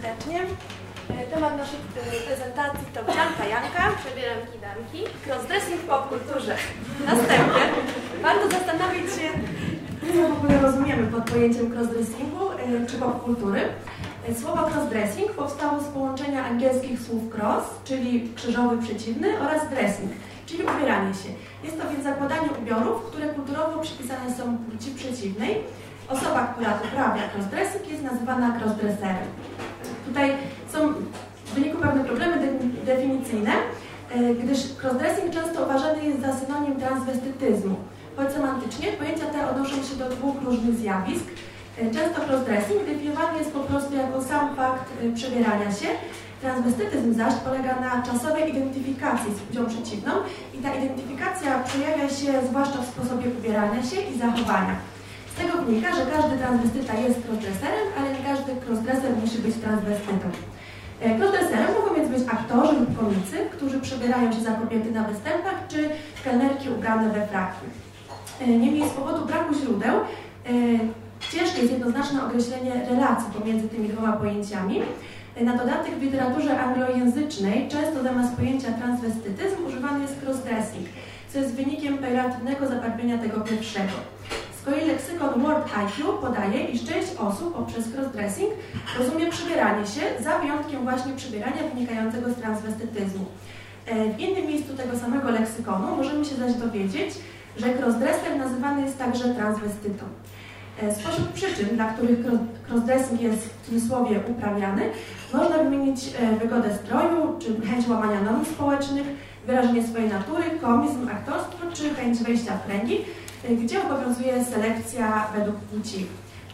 serdecznie. E, temat naszej e, prezentacji to wdzianka Janka, przebieranki damki, crossdressing w popkulturze. Następnie warto zastanowić się, co w ogóle rozumiemy pod pojęciem crossdressingu e, czy popkultury. Słowo crossdressing powstało z połączenia angielskich słów cross, czyli krzyżowy przeciwny, oraz dressing, czyli ubieranie się. Jest to więc zakładanie ubiorów, które kulturowo przypisane są płci przeciwnej. Osoba, która uprawia crossdressing jest nazywana crossdresserem. Tutaj są w wyniku pewne problemy definicyjne, e, gdyż crossdressing często uważany jest za synonim transwestytyzmu. Choć semantycznie pojęcia te odnoszą się do dwóch różnych zjawisk. E, często crossdressing definiowany jest po prostu jako sam fakt e, przebierania się. Transwestytyzm zaś polega na czasowej identyfikacji z płcią przeciwną i ta identyfikacja przejawia się zwłaszcza w sposobie ubierania się i zachowania. Tego wynika, że każdy transwestyta jest crossdresserem, ale nie każdy crossdresser musi być transwestytą. E, crossdresserem mogą więc być aktorzy lub komicy, którzy przebierają się za kobiety na występach, czy kelnerki ubrane we fraki. E, niemniej z powodu braku źródeł e, ciężkie jest jednoznaczne określenie relacji pomiędzy tymi dwoma pojęciami. Na dodatek w literaturze anglojęzycznej często zamiast pojęcia transwestytyzm używany jest crossdressing, co jest wynikiem pejoratywnego zabarwienia tego pierwszego. Z kolei leksykon World IQ podaje, iż część osób poprzez crossdressing rozumie przybieranie się, za wyjątkiem właśnie przybierania wynikającego z transwestytyzmu. E, w innym miejscu tego samego leksykonu możemy się zaś dowiedzieć, że crossdresser nazywany jest także transwestytą. E, spośród przyczyn, dla których crossdressing jest w cudzysłowie uprawiany, można wymienić e, wygodę stroju, czy chęć łamania norm społecznych, wyrażenie swojej natury, komizm, aktorstwo, czy chęć wejścia w kręgi, gdzie obowiązuje selekcja według płci.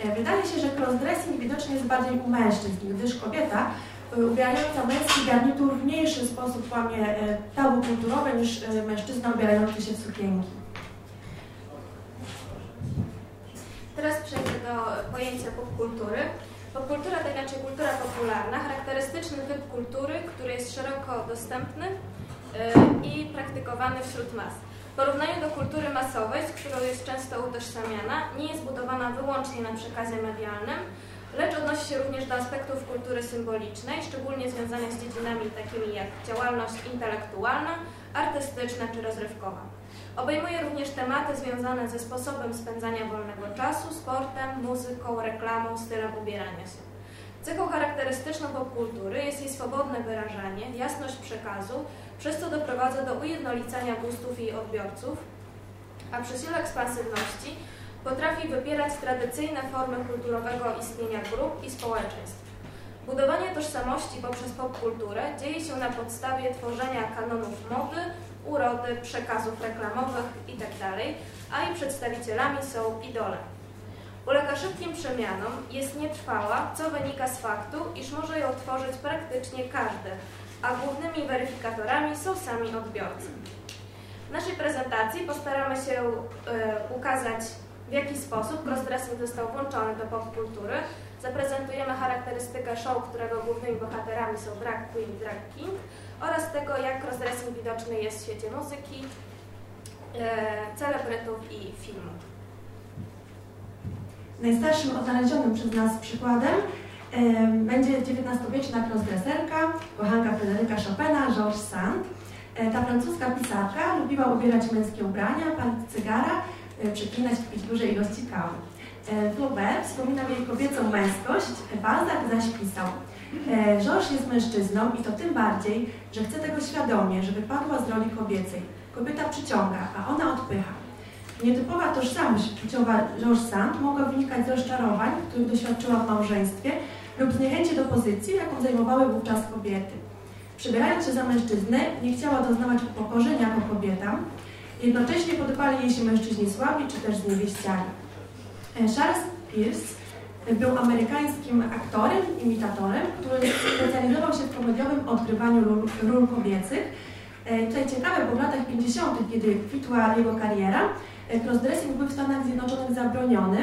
E, wydaje się, że crossdressing widocznie jest bardziej u mężczyzn, gdyż kobieta e, ubierająca męski garnitur w mniejszy sposób łamie tabu kulturowe niż mężczyzna ubierający się w sukienki. Teraz przejdę do pojęcia popkultury. Popkultura to inaczej kultura popularna, charakterystyczny typ kultury, który jest szeroko dostępny i praktykowany wśród mas. W porównaniu do kultury masowej, z którą jest często utożsamiana, nie jest budowana wyłącznie na przekazie medialnym, lecz odnosi się również do aspektów kultury symbolicznej, szczególnie związanych z dziedzinami takimi jak działalność intelektualna, artystyczna czy rozrywkowa. Obejmuje również tematy związane ze sposobem spędzania wolnego czasu, sportem, muzyką, reklamą, stylem ubierania się. Cechą charakterystyczną popkultury jest jej swobodne wyrażanie, jasność przekazu, przez co doprowadza do ujednolicania gustów jej odbiorców, a przy sile ekspansywności potrafi wypierać tradycyjne formy kulturowego istnienia grup i społeczeństw. Budowanie tożsamości poprzez popkulturę dzieje się na podstawie tworzenia kanonów mody, urody, przekazów reklamowych itd., a jej przedstawicielami są idole. Ulega szybkim przemianom, jest nietrwała, co wynika z faktu, iż może ją tworzyć praktycznie każdy, a głównymi weryfikatorami są sami odbiorcy. W naszej prezentacji postaramy się y, ukazać, w jaki sposób crossdressing został włączony do popkultury. Zaprezentujemy charakterystykę show, którego głównymi bohaterami są drag queen i drag king oraz tego, jak crossdressing widoczny jest w świecie muzyki, y, celebrytów i filmu. Najstarszym odnalezionym przez nas przykładem będzie XIX-wieczna crossdresserka, kochanka Fryderyka Chopina, Georges Sand. E, ta francuska pisarka lubiła ubierać męskie ubrania, palić cygara, e, przeklinać pić duże ilości kawy. E, Flaubert wspominał jej kobiecą męskość, Balzac zaś pisał Georges jest mężczyzną i to tym bardziej, że chce tego świadomie, żeby padła z roli kobiecej. Kobieta przyciąga, a ona odpycha. Nietypowa tożsamość płciowa Georges Sand mogła wynikać z rozczarowań, których doświadczyła w małżeństwie lub z niechęci do pozycji, jaką zajmowały wówczas kobiety. Przybierając się za mężczyznę, nie chciała doznawać upokorzenia jako kobieta, jednocześnie podobali jej się mężczyźni słabi czy też zniewieściani. E, Charles Pierce był amerykańskim aktorem, imitatorem, który specjalizował się w komediowym odgrywaniu ról, kobiecych. E, tutaj ciekawe, bo w latach 50., kiedy kwitła jego kariera, crossdressing był w Stanach Zjednoczonych zabroniony,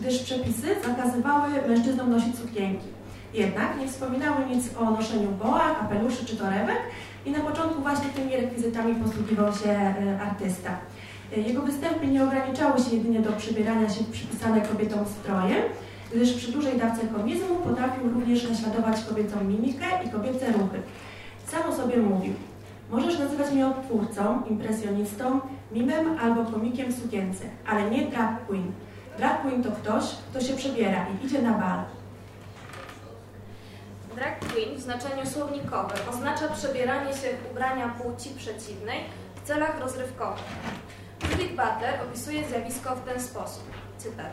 gdyż przepisy zakazywały mężczyznom nosić sukienki. Jednak nie wspominały nic o noszeniu boa, kapeluszy czy torebek i na początku właśnie tymi rekwizytami posługiwał się e, artysta. E, jego występy nie ograniczały się jedynie do przybierania się przypisane kobietom stroje. gdyż przy dużej dawce komizmu potrafił również naśladować kobiecą mimikę i kobiece ruchy. Sam o sobie mówił, możesz nazywać mnie odtwórcą, impresjonistą, mimem albo komikiem w sukience, ale nie drag queen. Drag queen to ktoś, kto się przebiera i idzie na bal. Drag queen w znaczeniu słownikowym oznacza przebieranie się w ubrania płci przeciwnej w celach rozrywkowych. Judith Butler opisuje zjawisko w ten sposób. Cytat.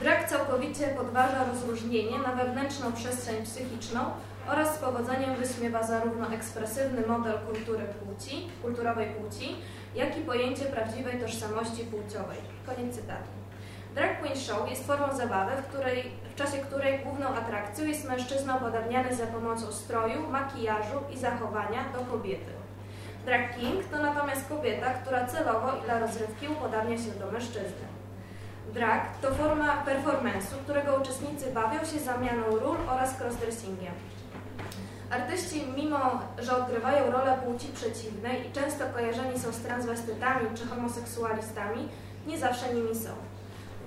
Drag całkowicie podważa rozróżnienie na wewnętrzną przestrzeń psychiczną oraz z powodzeniem wyśmiewa zarówno ekspresywny model kultury płci, kulturowej płci, jak i pojęcie prawdziwej tożsamości płciowej. Koniec cytatu. Drag Queen Show jest formą zabawy, w, której, w czasie której główną atrakcją jest mężczyzna upodabniany za pomocą stroju, makijażu i zachowania do kobiety. Drag King to natomiast kobieta, która celowo i dla rozrywki upodabnia się do mężczyzny. Drag to forma performance'u, którego uczestnicy bawią się zamianą ról oraz crossdressingiem. Artyści, mimo że odgrywają rolę płci przeciwnej i często kojarzeni są z transwestytami czy homoseksualistami, nie zawsze nimi są.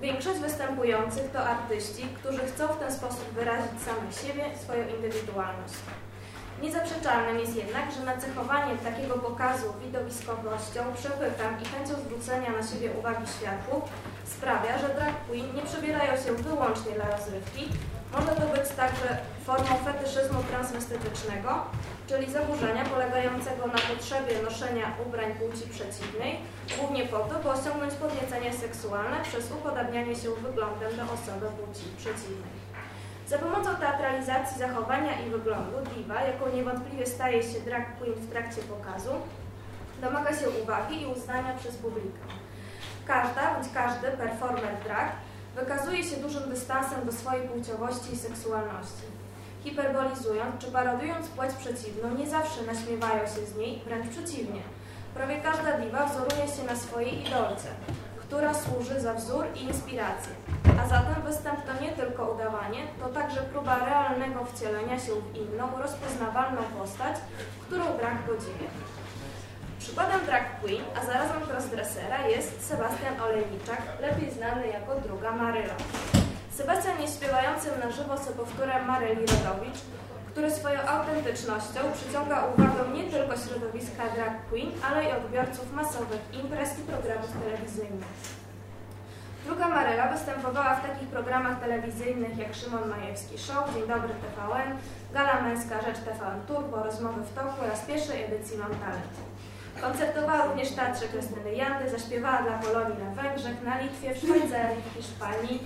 Większość występujących to artyści, którzy chcą w ten sposób wyrazić samych siebie, swoją indywidualność. Niezaprzeczalnym jest jednak, że nacechowanie takiego pokazu widowiskowością, przepychem i chęcią zwrócenia na siebie uwagi świadków sprawia, że drag queen nie przebierają się wyłącznie dla rozrywki, może to być także formą fetyszyzmu transwestetycznego, czyli zaburzenia polegającego na potrzebie noszenia ubrań płci przeciwnej, głównie po to, by osiągnąć podniecenie seksualne przez upodabnianie się wyglądem do osoby płci przeciwnej. Za pomocą teatralizacji zachowania i wyglądu diva, jaką niewątpliwie staje się drag queen w trakcie pokazu, domaga się uwagi i uznania przez publikę. Każda bądź każdy performer drag wykazuje się dużym dystansem do swojej płciowości i seksualności. Hiperbolizując czy parodując płeć przeciwną, nie zawsze naśmiewają się z niej, wręcz przeciwnie. Prawie każda diwa wzoruje się na swojej idolce, która służy za wzór i inspirację. A zatem występ to nie tylko udawanie, to także próba realnego wcielenia się w inną, rozpoznawalną postać, którą brak godziwie. Przykładem drag queen, a zarazem crossdressera jest Sebastian Olejniczak, lepiej znany jako druga Maryla. Sebastian jest śpiewającym na żywo sobowtórem Maryli Rodowicz, który swoją autentycznością przyciąga uwagę nie tylko środowiska drag queen, ale i odbiorców masowych imprez i programów telewizyjnych. Druga Maryla występowała w takich programach telewizyjnych jak Szymon Majewski Show, Dzień Dobry TVN, Gala Męska Rzecz TVN Turbo, Rozmowy w toku oraz pierwszej edycji Mam Talent. Koncertowała również w Teatrze Krystyny Jandy, zaśpiewała dla Polonii na Węgrzech, na Litwie, w Szwajcarii, w Hiszpanii.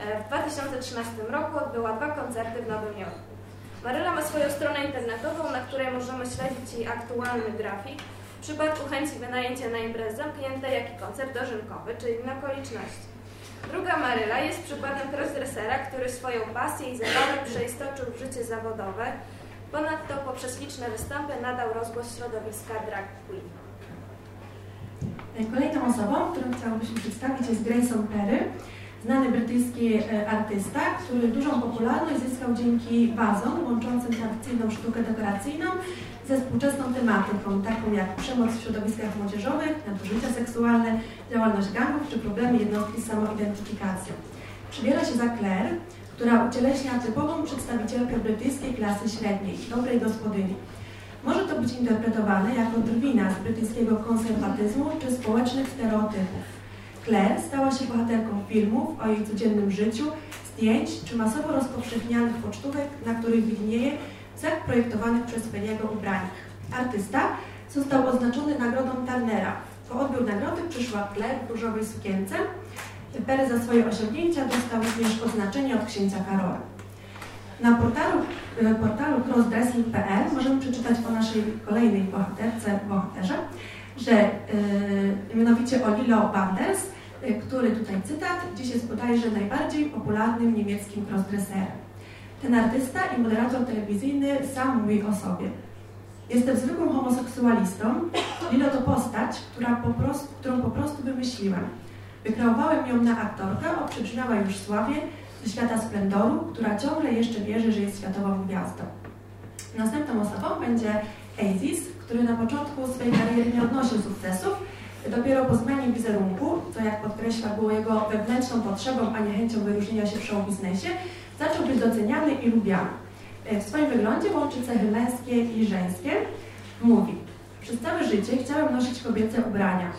E, w 2013 roku odbyła dwa koncerty w Nowym Jorku. Maryla ma swoją stronę internetową, na której możemy śledzić jej aktualny grafik, w przypadku chęci wynajęcia na imprezę zamknięte, jak i koncert dożynkowy, czy inne okoliczności. Druga Maryla jest przykładem crossdressera, który swoją pasję i zabawę przeistoczył w życie zawodowe, Ponadto poprzez liczne występy nadał rozgłos środowiska drag queen. Kolejną osobą, którą chciałabym przedstawić jest Grayson Perry, znany brytyjski e, artysta, który dużą popularność zyskał dzięki wazom łączącym tradycyjną sztukę dekoracyjną ze współczesną tematyką, taką jak przemoc w środowiskach młodzieżowych, nadużycia seksualne, działalność gangów czy problemy jednostki z samoidentyfikacją. Przybiera się za Claire, która ucieleśnia typową przedstawicielkę brytyjskiej klasy średniej, dobrej gospodyni. Może to być interpretowane jako drwina z brytyjskiego konserwatyzmu czy społecznych stereotypów. Claire stała się bohaterką filmów o jej codziennym życiu, zdjęć czy masowo rozpowszechnianych pocztówek, na których widnieje cech projektowanych przez Peniego ubraniach. Artysta został oznaczony nagrodą Turnera. Po odbiór nagrody przyszła Claire w różowej sukience, Perry za swoje osiągnięcia dostał również oznaczenie od księcia Karola. Na portalu, e, portalu crossdressing.pl możemy przeczytać o naszej kolejnej bohaterce, bohaterze, że yy, mianowicie o Lilo Wanders, yy, który tutaj cytat, dziś jest bodajże najbardziej popularnym niemieckim crossdresserem. Ten artysta i moderator telewizyjny sam mówi o sobie. Jestem zwykłym homoseksualistą. Lilo to postać, która po prostu, którą po prostu wymyśliłem. Wykreowałem ją na aktorkę o już sławie ze świata splendoru, która ciągle jeszcze wierzy, że jest światową gwiazdą. Następną osobą będzie Aziz, który na początku swojej kariery nie odnosił sukcesów, Dopiero po zmianie wizerunku, co jak podkreśla było jego wewnętrzną potrzebą, a nie chęcią wyróżnienia się w show biznesie, zaczął być doceniany i lubiany. W swoim wyglądzie łączy cechy męskie i żeńskie. Mówi, przez całe życie chciałem nosić kobiece ubrania.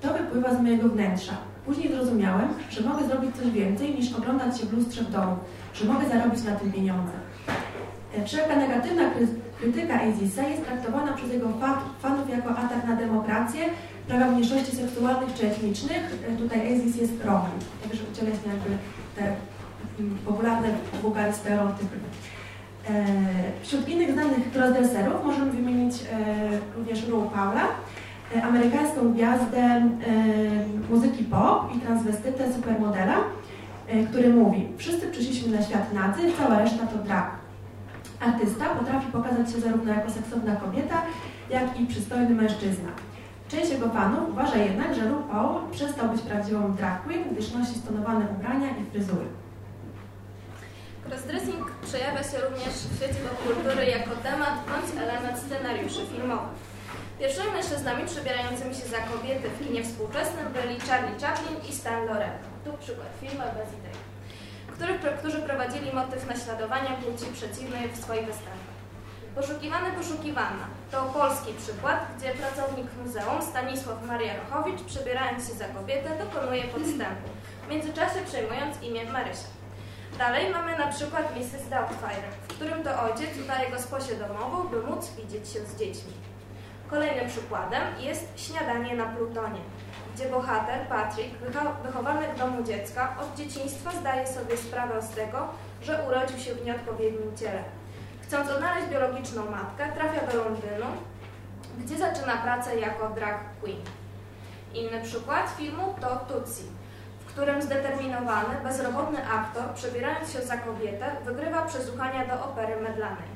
To wypływa z mojego wnętrza. Później zrozumiałem, że mogę zrobić coś więcej niż oglądać się w lustrze w domu, że mogę zarobić na tym pieniądze. E, wszelka negatywna krytyka Azisa jest traktowana przez jego fanów jako atak na demokrację, prawa mniejszości seksualnych czy etnicznych. E, tutaj Azis jest Romem, także ucieleśnia jakby te mm, popularne stereotypy. E, wśród innych znanych crossdresserów możemy wymienić również Ru Paula, amerykańską gwiazdę muzyki pop i transwestytę supermodela, który mówi Wszyscy przyszliśmy na świat nadzy, cała reszta to drag. Artysta potrafi pokazać się zarówno jako seksowna kobieta, jak i przystojny mężczyzna. Część jego fanów uważa jednak, że RuPaul przestał być prawdziwą drag queen, gdyż nosi stonowane ubrania i fryzury. Crossdressing przejawia się również w świecie popkultury jako temat bądź element scenariuszy filmowych. Pierwszymi mężczyznami przebierającymi się za kobiety w kinie współczesnym byli Charlie Chaplin i Stan Laurel. Tu przykład filmu bez idei których, którzy prowadzili motyw naśladowania płci przeciwnej w swoich występach. Poszukiwany poszukiwana to polski przykład, gdzie pracownik muzeum Stanisław Maria Rochowicz, przebierając się za kobietę, dokonuje podstępu, w międzyczasie przejmując imię Marysia. Dalej mamy na przykład Mrs. Doubtfire, w którym to ojciec udaje gosposię domową, by móc widzieć się z dziećmi. Kolejnym przykładem jest Śniadanie na Plutonie, gdzie bohater, Patrick, wychowany w domu dziecka, od dzieciństwa zdaje sobie sprawę z tego, że urodził się w nieodpowiednim ciele. Chcąc odnaleźć biologiczną matkę, trafia do Londynu, gdzie zaczyna pracę jako drag queen. Inny przykład filmu to Tutsi, w którym zdeterminowany, bezrobotny aktor, przebierając się za kobietę, wygrywa przesłuchania do opery medlanej.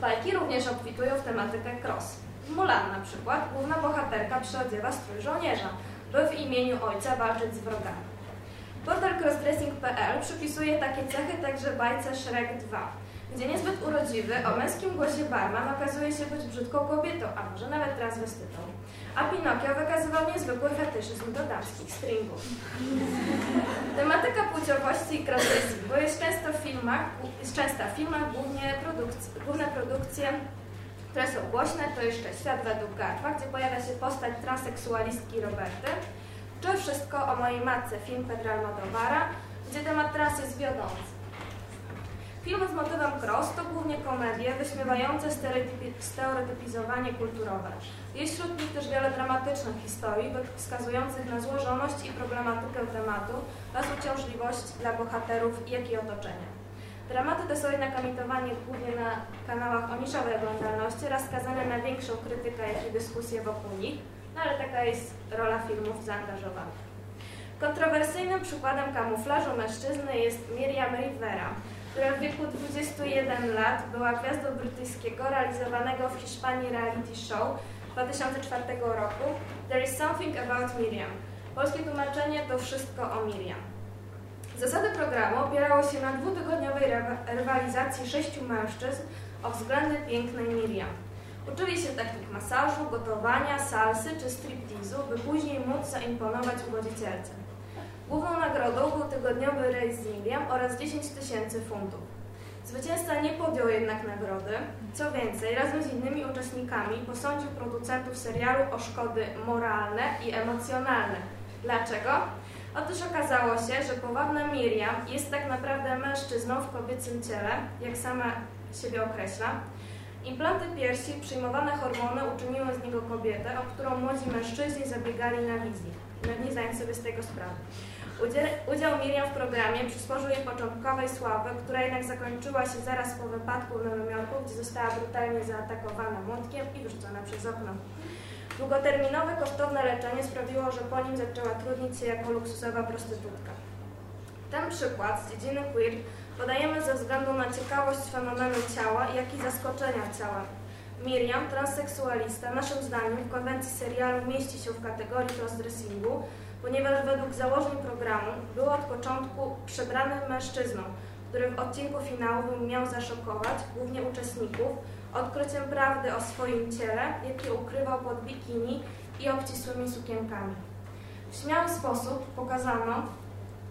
Bajki również obfitują w tematykę cross. Mulan na przykład, główna bohaterka przyodziewa strój żołnierza, by w imieniu ojca walczyć z wrogami. Portal crossdressing.pl przypisuje takie cechy także bajce Shrek 2, gdzie niezbyt urodziwy, o męskim głosie barman okazuje się być brzydką kobietą, a może nawet transwestytą. A Pinokio wykazywał niezwykły fetyszyzm do damskich stringów. Tematyka płciowości i crossdressingu jest często w filmach, częsta w filmach głównie produkc główne produkcje które są głośne, to jeszcze Świat według Garfa, gdzie pojawia się postać transseksualistki Roberty, czy Wszystko o mojej matce, film Pedra Almodovara, gdzie temat trans jest wiodący. Filmy z motywem cross to głównie komedie wyśmiewające stereotypizowanie kulturowe. Jest wśród nich też wiele dramatycznych historii wskazujących na złożoność i problematykę tematu oraz uciążliwość dla bohaterów, jak i otoczenia. Dramaty te są jednak emitowane głównie na kanałach o niszowej oglądalności oraz skazane na większą krytykę, jak i dyskusję wokół nich, no ale taka jest rola filmów zaangażowanych. Kontrowersyjnym przykładem kamuflażu mężczyzny jest Miriam Rivera, która w wieku 21 lat była gwiazdą brytyjskiego realizowanego w Hiszpanii reality show 2004 roku There is something about Miriam. Polskie tłumaczenie to wszystko o Miriam. Zasady programu opierały się na dwutygodniowej rywalizacji sześciu mężczyzn o względy pięknej Miriam. Uczyli się technik masażu, gotowania, salsy czy striptizu, by później móc zaimponować uwodzicielce. Główną nagrodą był tygodniowy rejs z Miriam oraz 10 tysięcy funtów. Zwycięzca nie podjął jednak nagrody. Co więcej, razem z innymi uczestnikami posądził producentów serialu o szkody moralne i emocjonalne. Dlaczego? Otóż okazało się, że powabna Miriam jest tak naprawdę mężczyzną w kobiecym ciele, jak sama siebie określa. Implanty piersi przyjmowane hormony uczyniły z niego kobietę, o którą młodzi mężczyźni zabiegali na wizji, nie zdając sobie z tego sprawy. Udział Miriam w programie przysporzył jej początkowej sławy, która jednak zakończyła się zaraz po wypadku w Nowym Jorku, gdzie została brutalnie zaatakowana młotkiem i wyrzucona przez okno. Długoterminowe, kosztowne leczenie sprawiło, że po nim zaczęła trudnić się jako luksusowa prostytutka. Ten przykład z dziedziny queer podajemy ze względu na ciekawość fenomenu ciała, jak i zaskoczenia ciała. Miriam, transseksualista, naszym zdaniem w konwencji serialu mieści się w kategorii crossdressingu, ponieważ według założeń programu był od początku przebranym mężczyzną, który w odcinku finałowym miał zaszokować głównie uczestników, odkryciem prawdy o swoim ciele, jakie ukrywał pod bikini i obcisłymi sukienkami. W śmiały sposób pokazano,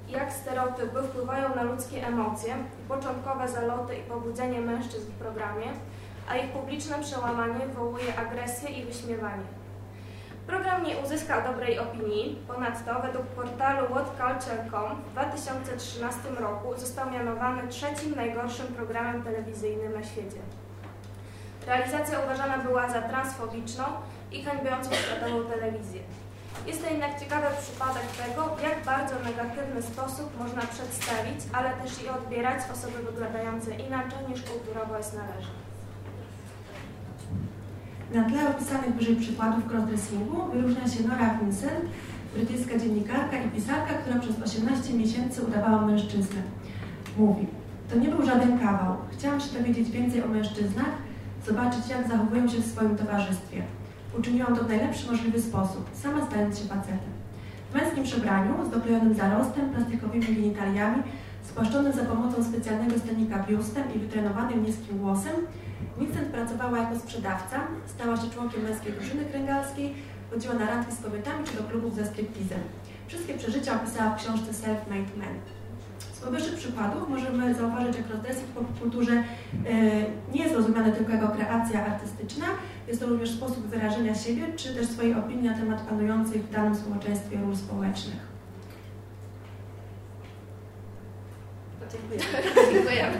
jak stereotypy wpływają na ludzkie emocje początkowe zaloty i pobudzenie mężczyzn w programie, a ich publiczne przełamanie wywołuje agresję i wyśmiewanie. Program nie uzyskał dobrej opinii, ponadto według portalu whatculture.com w 2013 roku został mianowany trzecim najgorszym programem telewizyjnym na świecie. Realizacja uważana była za transfobiczną i hańbiącą światową telewizję. Jest to jednak ciekawy przypadek tego, w jak bardzo negatywny sposób można przedstawić, ale też i odbierać osoby wyglądające inaczej niż kulturowo jest należy. Na tle opisanych wyżej przykładów crossdressingu wyróżnia się Nora Vincent, brytyjska dziennikarka i pisarka, która przez 18 miesięcy udawała mężczyznę. Mówi, to nie był żaden kawał. Chciałam się dowiedzieć więcej o mężczyznach, zobaczyć jak zachowują się w swoim towarzystwie. Uczyniłam to w najlepszy możliwy sposób, sama stając się facetem. W męskim przebraniu, z doklejonym zarostem, plastikowymi genitaliami, spłaszczonym za pomocą specjalnego stanika biustem i wytrenowanym niskim głosem, Vincent pracowała jako sprzedawca, stała się członkiem męskiej drużyny kręgalskiej, chodziła na randki z kobietami czy do klubów ze striptizem. Wszystkie przeżycia opisała w książce Self-Made Man. Z powyższych przykładów możemy zauważyć, że crossdressing w popkulturze e, nie jest rozumiany tylko jako kreacja artystyczna, jest to również sposób wyrażenia siebie, czy też swojej opinii na temat panujących w danym społeczeństwie ról społecznych. Dziękuję. Dziękujemy.